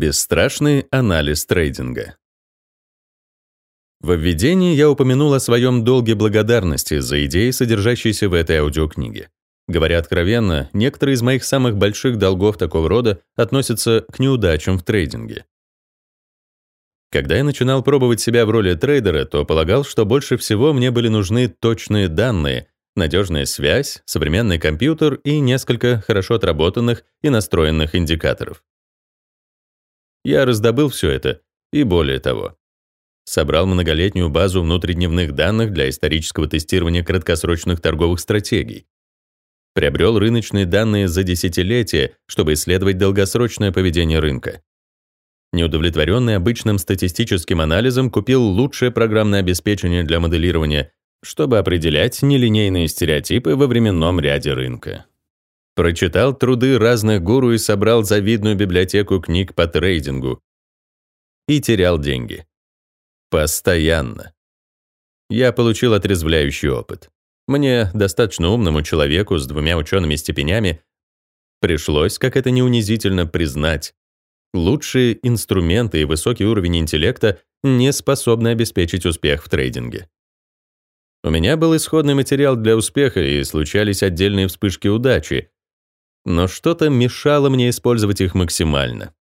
Бесстрашный анализ трейдинга. В введении я упомянул о своем долге благодарности за идеи, содержащиеся в этой аудиокниге. Говоря откровенно, некоторые из моих самых больших долгов такого рода относятся к неудачам в трейдинге. Когда я начинал пробовать себя в роли трейдера, то полагал, что больше всего мне были нужны точные данные, надежная связь, современный компьютер и несколько хорошо отработанных и настроенных индикаторов. Я раздобыл все это, и более того. Собрал многолетнюю базу внутридневных данных для исторического тестирования краткосрочных торговых стратегий. Приобрел рыночные данные за десятилетия, чтобы исследовать долгосрочное поведение рынка. Неудовлетворенный обычным статистическим анализом, купил лучшее программное обеспечение для моделирования, чтобы определять нелинейные стереотипы во временном ряде рынка. Прочитал труды разных гуру и собрал завидную библиотеку книг по трейдингу. И терял деньги. Постоянно. Я получил отрезвляющий опыт. Мне, достаточно умному человеку с двумя учеными степенями, пришлось, как это не унизительно, признать, лучшие инструменты и высокий уровень интеллекта не способны обеспечить успех в трейдинге. У меня был исходный материал для успеха, и случались отдельные вспышки удачи, но что-то мешало мне использовать их максимально.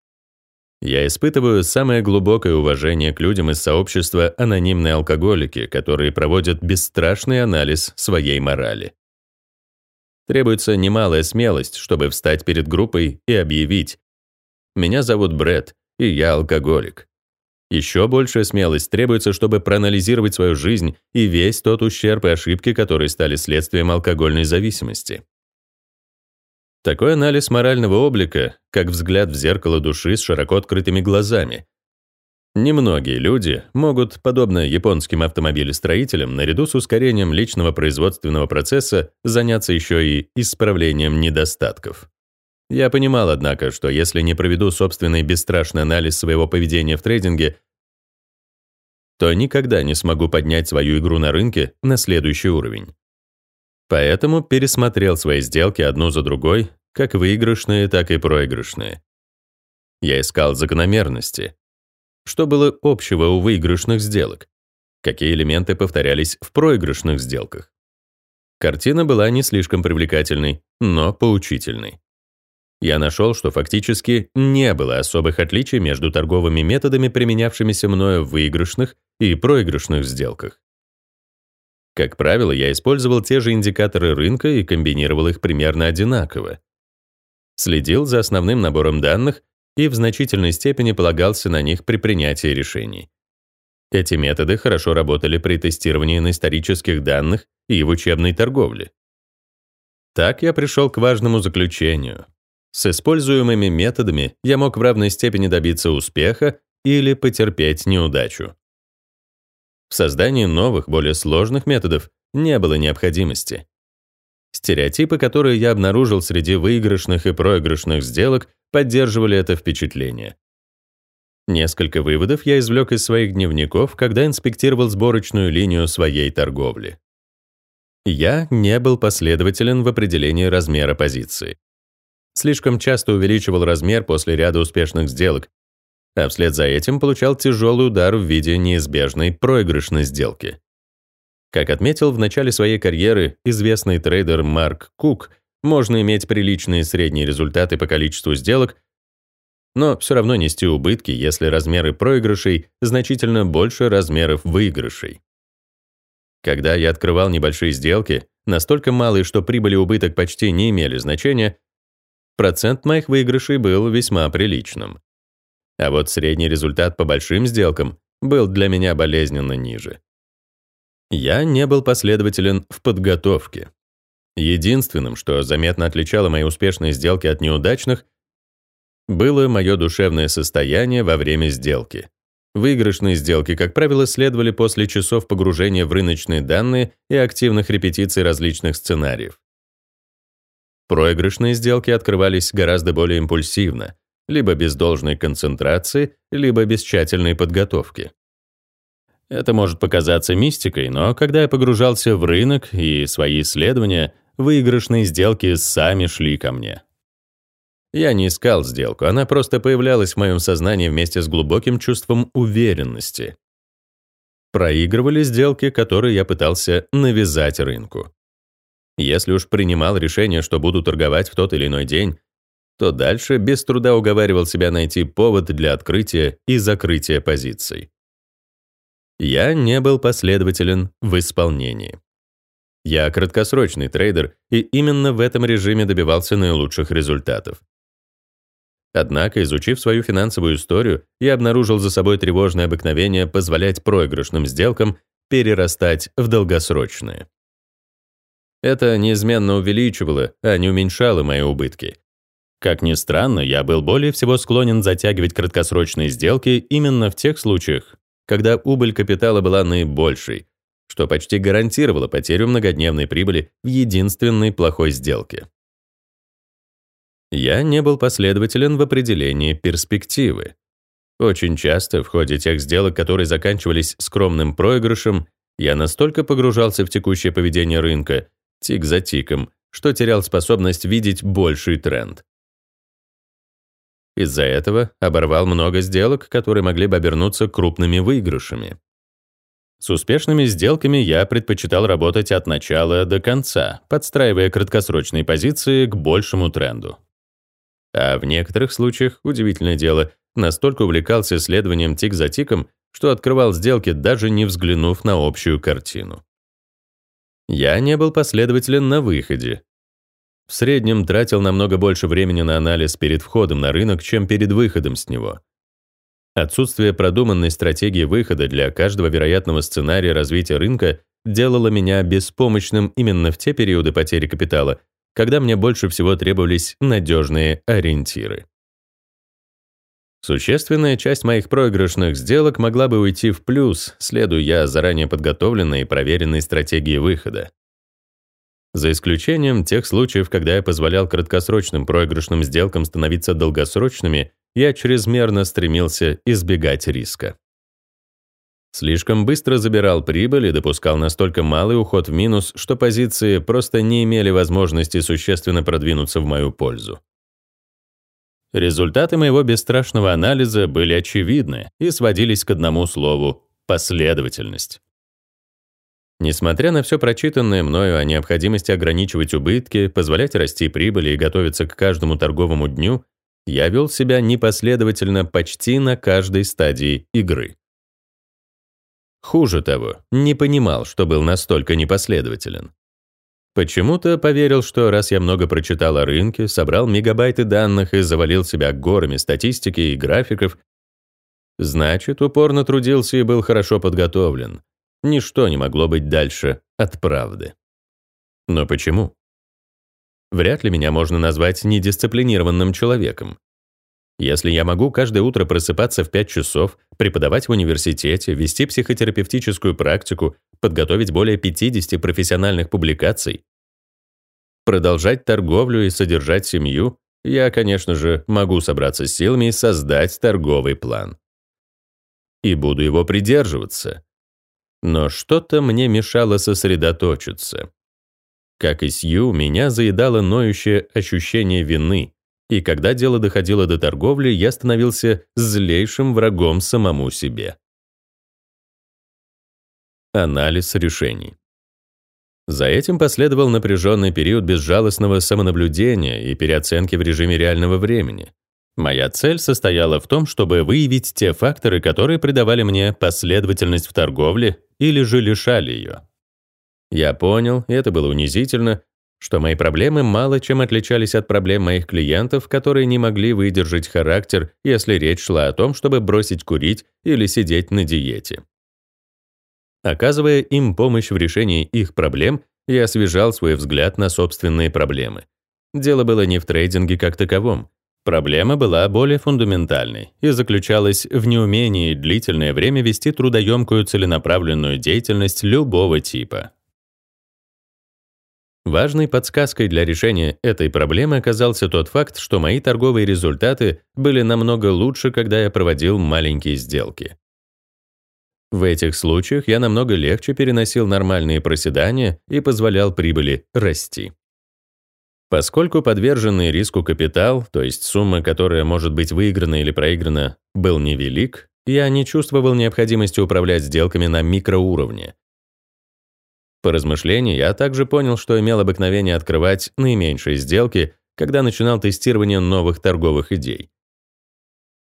Я испытываю самое глубокое уважение к людям из сообщества анонимные алкоголики, которые проводят бесстрашный анализ своей морали. Требуется немалая смелость, чтобы встать перед группой и объявить «Меня зовут Брэд, и я алкоголик». Еще большая смелость требуется, чтобы проанализировать свою жизнь и весь тот ущерб и ошибки, которые стали следствием алкогольной зависимости. Такой анализ морального облика, как взгляд в зеркало души с широко открытыми глазами. Немногие люди могут, подобно японским автомобилестроителям, наряду с ускорением личного производственного процесса, заняться еще и исправлением недостатков. Я понимал, однако, что если не проведу собственный бесстрашный анализ своего поведения в трейдинге, то никогда не смогу поднять свою игру на рынке на следующий уровень. Поэтому пересмотрел свои сделки одну за другой, как выигрышные, так и проигрышные. Я искал закономерности. Что было общего у выигрышных сделок? Какие элементы повторялись в проигрышных сделках? Картина была не слишком привлекательной, но поучительной. Я нашел, что фактически не было особых отличий между торговыми методами, применявшимися мною в выигрышных и проигрышных сделках. Как правило, я использовал те же индикаторы рынка и комбинировал их примерно одинаково. Следил за основным набором данных и в значительной степени полагался на них при принятии решений. Эти методы хорошо работали при тестировании на исторических данных и в учебной торговле. Так я пришел к важному заключению. С используемыми методами я мог в равной степени добиться успеха или потерпеть неудачу. В создании новых, более сложных методов не было необходимости. Стереотипы, которые я обнаружил среди выигрышных и проигрышных сделок, поддерживали это впечатление. Несколько выводов я извлек из своих дневников, когда инспектировал сборочную линию своей торговли. Я не был последователен в определении размера позиции. Слишком часто увеличивал размер после ряда успешных сделок, а вслед за этим получал тяжелый удар в виде неизбежной проигрышной сделки. Как отметил в начале своей карьеры известный трейдер Марк Кук, можно иметь приличные средние результаты по количеству сделок, но все равно нести убытки, если размеры проигрышей значительно больше размеров выигрышей. Когда я открывал небольшие сделки, настолько малые, что прибыль и убыток почти не имели значения, процент моих выигрышей был весьма приличным. А вот средний результат по большим сделкам был для меня болезненно ниже. Я не был последователен в подготовке. Единственным, что заметно отличало мои успешные сделки от неудачных, было мое душевное состояние во время сделки. Выигрышные сделки, как правило, следовали после часов погружения в рыночные данные и активных репетиций различных сценариев. Проигрышные сделки открывались гораздо более импульсивно, либо без должной концентрации, либо без тщательной подготовки. Это может показаться мистикой, но когда я погружался в рынок и свои исследования, выигрышные сделки сами шли ко мне. Я не искал сделку, она просто появлялась в моем сознании вместе с глубоким чувством уверенности. Проигрывали сделки, которые я пытался навязать рынку. Если уж принимал решение, что буду торговать в тот или иной день, то дальше без труда уговаривал себя найти повод для открытия и закрытия позиций. Я не был последователен в исполнении. Я краткосрочный трейдер, и именно в этом режиме добивался наилучших результатов. Однако, изучив свою финансовую историю, я обнаружил за собой тревожное обыкновение позволять проигрышным сделкам перерастать в долгосрочные. Это неизменно увеличивало, а не уменьшало мои убытки. Как ни странно, я был более всего склонен затягивать краткосрочные сделки именно в тех случаях, когда убыль капитала была наибольшей, что почти гарантировало потерю многодневной прибыли в единственной плохой сделке. Я не был последователен в определении перспективы. Очень часто в ходе тех сделок, которые заканчивались скромным проигрышем, я настолько погружался в текущее поведение рынка, тик за тиком, что терял способность видеть больший тренд. Из-за этого оборвал много сделок, которые могли бы обернуться крупными выигрышами. С успешными сделками я предпочитал работать от начала до конца, подстраивая краткосрочные позиции к большему тренду. А в некоторых случаях, удивительное дело, настолько увлекался исследованием тик за тиком, что открывал сделки, даже не взглянув на общую картину. Я не был последователен на выходе, в среднем тратил намного больше времени на анализ перед входом на рынок, чем перед выходом с него. Отсутствие продуманной стратегии выхода для каждого вероятного сценария развития рынка делало меня беспомощным именно в те периоды потери капитала, когда мне больше всего требовались надежные ориентиры. Существенная часть моих проигрышных сделок могла бы уйти в плюс, следуя заранее подготовленной и проверенной стратегии выхода. За исключением тех случаев, когда я позволял краткосрочным проигрышным сделкам становиться долгосрочными, я чрезмерно стремился избегать риска. Слишком быстро забирал прибыль и допускал настолько малый уход в минус, что позиции просто не имели возможности существенно продвинуться в мою пользу. Результаты моего бесстрашного анализа были очевидны и сводились к одному слову — последовательность. Несмотря на все прочитанное мною о необходимости ограничивать убытки, позволять расти прибыли и готовиться к каждому торговому дню, я вел себя непоследовательно почти на каждой стадии игры. Хуже того, не понимал, что был настолько непоследователен. Почему-то поверил, что раз я много прочитал о рынке, собрал мегабайты данных и завалил себя горами статистики и графиков, значит, упорно трудился и был хорошо подготовлен, Ничто не могло быть дальше от правды. Но почему? Вряд ли меня можно назвать недисциплинированным человеком. Если я могу каждое утро просыпаться в 5 часов, преподавать в университете, вести психотерапевтическую практику, подготовить более 50 профессиональных публикаций, продолжать торговлю и содержать семью, я, конечно же, могу собраться с силами и создать торговый план. И буду его придерживаться. Но что-то мне мешало сосредоточиться. Как и Сью, меня заедало ноющее ощущение вины, и когда дело доходило до торговли, я становился злейшим врагом самому себе. Анализ решений. За этим последовал напряженный период безжалостного самонаблюдения и переоценки в режиме реального времени. Моя цель состояла в том, чтобы выявить те факторы, которые придавали мне последовательность в торговле или же лишали ее. Я понял, и это было унизительно, что мои проблемы мало чем отличались от проблем моих клиентов, которые не могли выдержать характер, если речь шла о том, чтобы бросить курить или сидеть на диете. Оказывая им помощь в решении их проблем, я освежал свой взгляд на собственные проблемы. Дело было не в трейдинге как таковом, Проблема была более фундаментальной и заключалась в неумении длительное время вести трудоемкую целенаправленную деятельность любого типа. Важной подсказкой для решения этой проблемы оказался тот факт, что мои торговые результаты были намного лучше, когда я проводил маленькие сделки. В этих случаях я намного легче переносил нормальные проседания и позволял прибыли расти. Поскольку подверженный риску капитал, то есть сумма, которая может быть выиграна или проиграна, был невелик, я не чувствовал необходимости управлять сделками на микроуровне. По размышлению, я также понял, что имел обыкновение открывать наименьшие сделки, когда начинал тестирование новых торговых идей.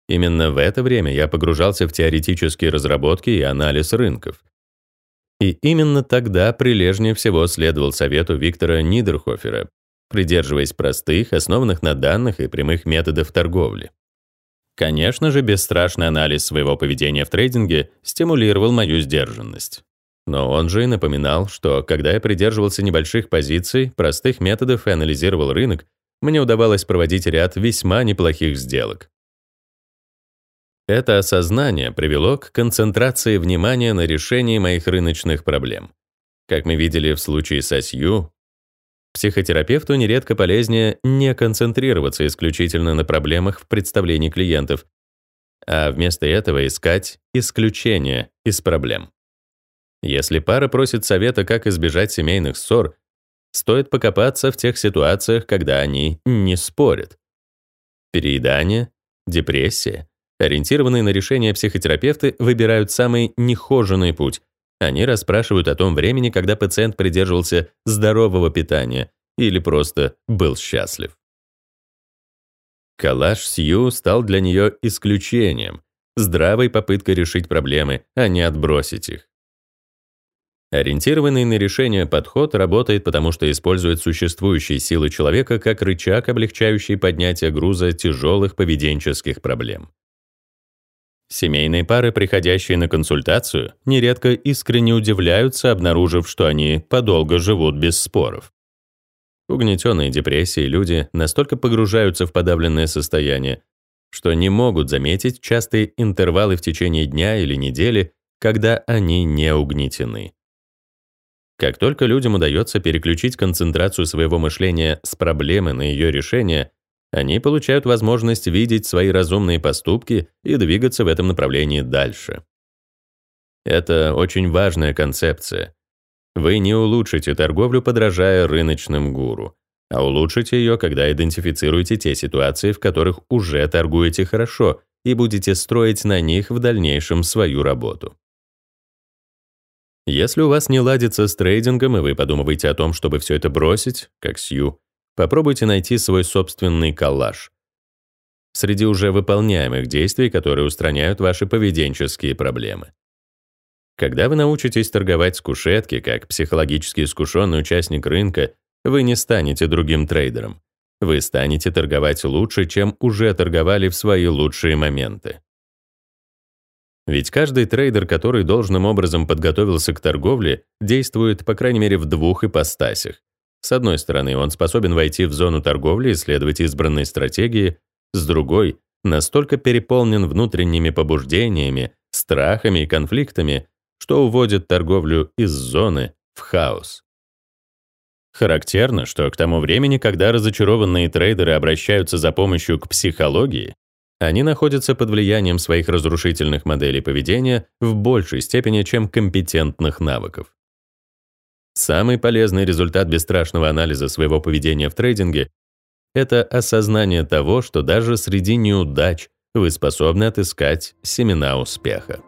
Именно в это время я погружался в теоретические разработки и анализ рынков. И именно тогда прилежнее всего следовал совету Виктора Нидерхофера, придерживаясь простых, основанных на данных и прямых методов торговли. Конечно же, бесстрашный анализ своего поведения в трейдинге стимулировал мою сдержанность. Но он же и напоминал, что когда я придерживался небольших позиций, простых методов и анализировал рынок, мне удавалось проводить ряд весьма неплохих сделок. Это осознание привело к концентрации внимания на решении моих рыночных проблем. Как мы видели в случае со Сью, психотерапевту нередко полезнее не концентрироваться исключительно на проблемах в представлении клиентов, а вместо этого искать исключения из проблем. Если пара просит совета, как избежать семейных ссор, стоит покопаться в тех ситуациях, когда они не спорят. Переедание, депрессия, ориентированные на решение психотерапевты выбирают самый нехоженный путь. Они расспрашивают о том времени, когда пациент придерживался здорового питания или просто был счастлив. Калаш Сью стал для нее исключением, здравой попыткой решить проблемы, а не отбросить их. Ориентированный на решение подход работает потому, что использует существующие силы человека как рычаг, облегчающий поднятие груза тяжелых поведенческих проблем. Семейные пары, приходящие на консультацию, нередко искренне удивляются, обнаружив, что они подолго живут без споров. Угнетенные депрессией люди настолько погружаются в подавленное состояние, что не могут заметить частые интервалы в течение дня или недели, когда они не угнетены. Как только людям удается переключить концентрацию своего мышления с проблемы на ее решение, они получают возможность видеть свои разумные поступки и двигаться в этом направлении дальше. Это очень важная концепция. Вы не улучшите торговлю, подражая рыночным гуру, а улучшите ее, когда идентифицируете те ситуации, в которых уже торгуете хорошо, и будете строить на них в дальнейшем свою работу. Если у вас не ладится с трейдингом, и вы подумываете о том, чтобы все это бросить, как Сью, попробуйте найти свой собственный коллаж. Среди уже выполняемых действий, которые устраняют ваши поведенческие проблемы. Когда вы научитесь торговать с кушетки, как психологически искушенный участник рынка, вы не станете другим трейдером. Вы станете торговать лучше, чем уже торговали в свои лучшие моменты. Ведь каждый трейдер, который должным образом подготовился к торговле, действует, по крайней мере, в двух ипостасях. С одной стороны, он способен войти в зону торговли и следовать избранной стратегии, с другой — настолько переполнен внутренними побуждениями, страхами и конфликтами, что уводит торговлю из зоны в хаос. Характерно, что к тому времени, когда разочарованные трейдеры обращаются за помощью к психологии, они находятся под влиянием своих разрушительных моделей поведения в большей степени, чем компетентных навыков. Самый полезный результат бесстрашного анализа своего поведения в трейдинге — это осознание того, что даже среди неудач вы способны отыскать семена успеха.